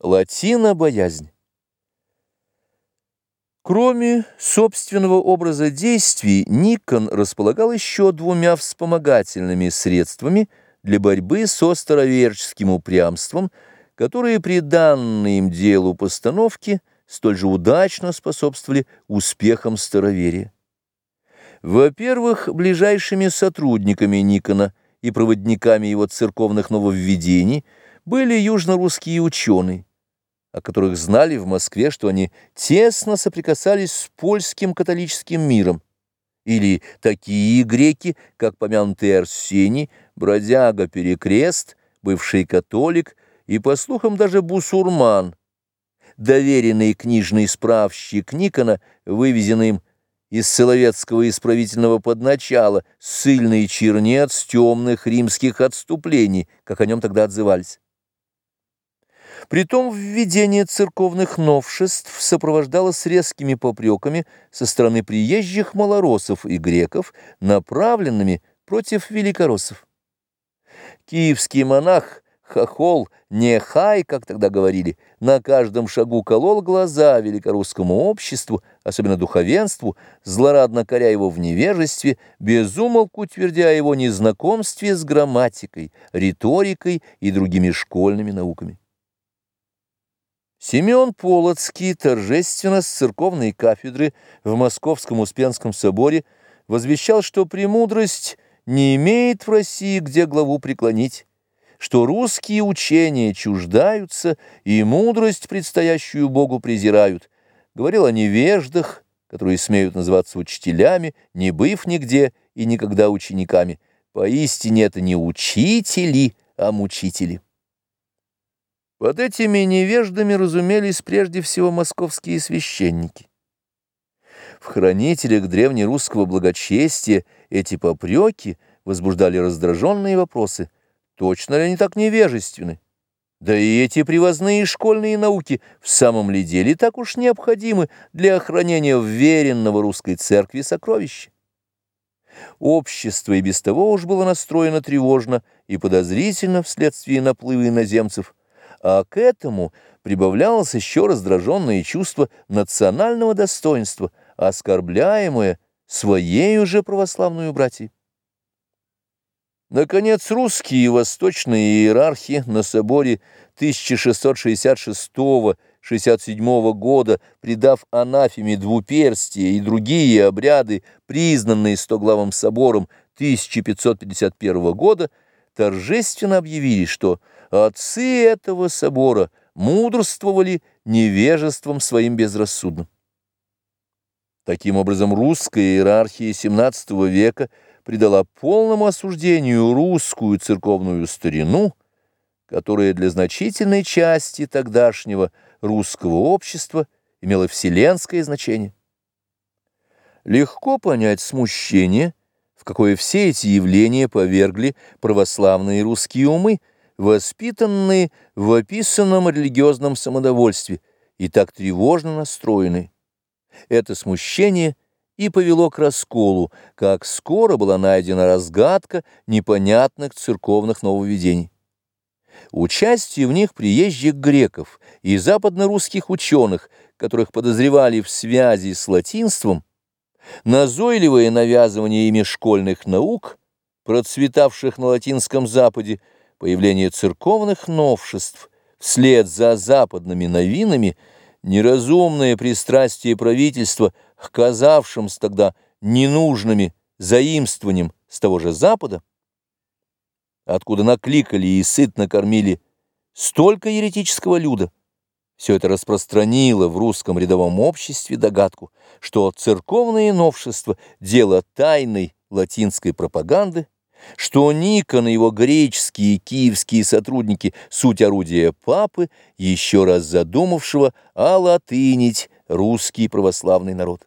Латинобоязнь. Кроме собственного образа действий, Никон располагал еще двумя вспомогательными средствами для борьбы со староверческим упрямством, которые при данной им делу постановке столь же удачно способствовали успехам староверия. Во-первых, ближайшими сотрудниками Никона и проводниками его церковных нововведений были южно-русские ученые, о которых знали в Москве, что они тесно соприкасались с польским католическим миром, или такие греки, как помянутый Арсений, бродяга Перекрест, бывший католик и, по слухам, даже бусурман, доверенный книжный справщик Никона, вывезенный им из Соловецкого исправительного подначала, сильный чернец темных римских отступлений, как о нем тогда отзывались. Притом введение церковных новшеств сопровождалось резкими попреками со стороны приезжих малоросов и греков, направленными против великороссов. Киевский монах Хохол, не хай, как тогда говорили, на каждом шагу колол глаза великорусскому обществу, особенно духовенству, злорадно коря его в невежестве, безумолку твердя его незнакомстве с грамматикой, риторикой и другими школьными науками. Семен Полоцкий торжественно с церковной кафедры в Московском Успенском соборе возвещал, что премудрость не имеет в России где главу преклонить, что русские учения чуждаются и мудрость, предстоящую Богу, презирают. Говорил о невеждах, которые смеют называться учителями, не быв нигде и никогда учениками. Поистине это не учители, а мучители. Под этими невеждами разумелись прежде всего московские священники. В хранителях древнерусского благочестия эти попреки возбуждали раздраженные вопросы, точно ли они так невежественны? Да и эти привозные школьные науки в самом ли деле так уж необходимы для охранения вверенного русской церкви сокровища? Общество и без того уж было настроено тревожно и подозрительно вследствие наплыва иноземцев – а к этому прибавлялось еще раздраженное чувство национального достоинства, оскорбляемое своей уже православную братьей. Наконец, русские и восточные иерархи на соборе 1666-67 года, придав анафеме двуперстие и другие обряды, признанные Стоглавым собором 1551 года, торжественно объявили, что отцы этого собора мудрствовали невежеством своим безрассудным. Таким образом, русская иерархия XVII века придала полному осуждению русскую церковную старину, которая для значительной части тогдашнего русского общества имела вселенское значение. Легко понять смущение – какое все эти явления повергли православные русские умы, воспитанные в описанном религиозном самодовольстве и так тревожно настроенные. Это смущение и повело к расколу, как скоро была найдена разгадка непонятных церковных нововведений. Участие в них приезжих греков и западно-русских ученых, которых подозревали в связи с латинством, Назойливое навязывание ими школьных наук, процветавших на Латинском Западе, появление церковных новшеств вслед за западными новинами, неразумное пристрастие правительства к казавшимся тогда ненужными заимствованием с того же Запада, откуда накликали и сытно кормили столько еретического люда, все это распространило в русском рядовом обществе догадку, что церковные новшества – дело тайной латинской пропаганды, что Никон и его греческие и киевские сотрудники – суть орудия папы, еще раз задумавшего латынить русский православный народ.